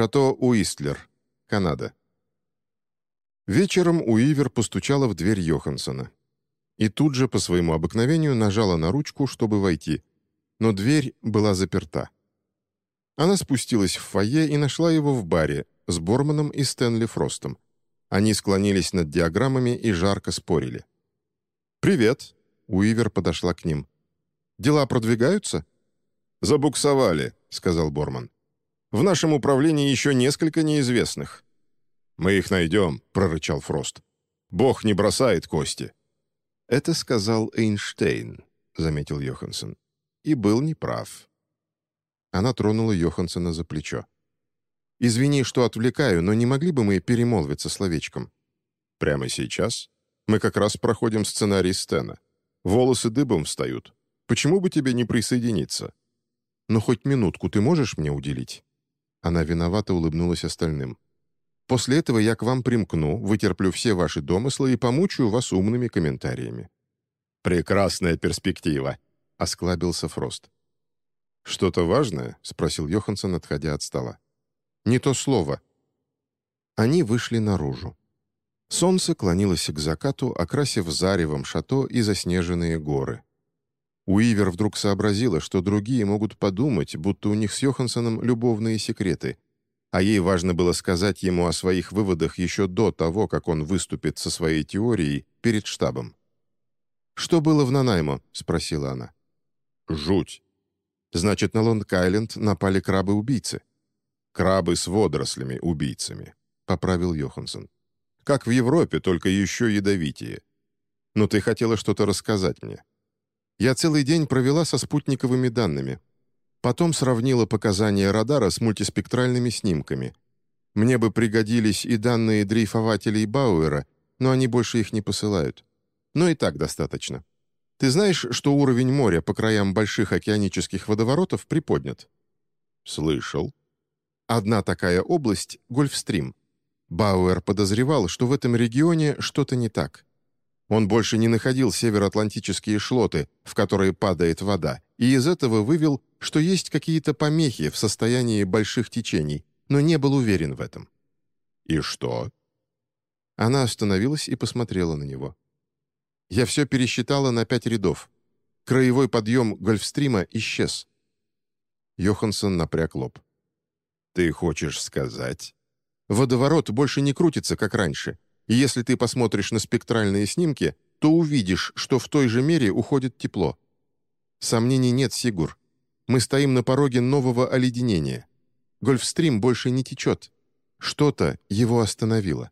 Шато Уистлер, Канада. Вечером Уивер постучала в дверь Йоханссона. И тут же, по своему обыкновению, нажала на ручку, чтобы войти. Но дверь была заперта. Она спустилась в фойе и нашла его в баре с Борманом и Стэнли Фростом. Они склонились над диаграммами и жарко спорили. «Привет!» — Уивер подошла к ним. «Дела продвигаются?» «Забуксовали», — сказал Борман. «В нашем управлении еще несколько неизвестных». «Мы их найдем», — прорычал Фрост. «Бог не бросает кости». «Это сказал Эйнштейн», — заметил Йоханссон. «И был неправ». Она тронула Йоханссона за плечо. «Извини, что отвлекаю, но не могли бы мы перемолвиться словечком?» «Прямо сейчас? Мы как раз проходим сценарий Стена. Волосы дыбом встают. Почему бы тебе не присоединиться?» «Но хоть минутку ты можешь мне уделить?» Она виновато улыбнулась остальным. «После этого я к вам примкну, вытерплю все ваши домыслы и помучаю вас умными комментариями». «Прекрасная перспектива», — осклабился Фрост. «Что-то важное?» — спросил Йоханссон, отходя от стола. «Не то слово». Они вышли наружу. Солнце клонилось к закату, окрасив заревом шато и заснеженные горы. Уивер вдруг сообразила, что другие могут подумать, будто у них с Йоханссоном любовные секреты, а ей важно было сказать ему о своих выводах еще до того, как он выступит со своей теорией перед штабом. «Что было в Нанаймо?» — спросила она. «Жуть. Значит, на Лонг-Айленд напали крабы-убийцы». «Крабы с водорослями-убийцами», — поправил Йоханссон. «Как в Европе, только еще ядовитее. Но ты хотела что-то рассказать мне». Я целый день провела со спутниковыми данными. Потом сравнила показания радара с мультиспектральными снимками. Мне бы пригодились и данные дрейфователей Бауэра, но они больше их не посылают. Но и так достаточно. Ты знаешь, что уровень моря по краям больших океанических водоворотов приподнят? Слышал. Одна такая область — Гольфстрим. Бауэр подозревал, что в этом регионе что-то не так. Он больше не находил североатлантические шлоты, в которые падает вода, и из этого вывел, что есть какие-то помехи в состоянии больших течений, но не был уверен в этом. «И что?» Она остановилась и посмотрела на него. «Я все пересчитала на пять рядов. Краевой подъем Гольфстрима исчез». Йоханссон напряг лоб. «Ты хочешь сказать?» «Водоворот больше не крутится, как раньше. Если ты посмотришь на спектральные снимки, то увидишь, что в той же мере уходит тепло. Сомнений нет, Сигур. Мы стоим на пороге нового оледенения. Гольфстрим больше не течет. Что-то его остановило.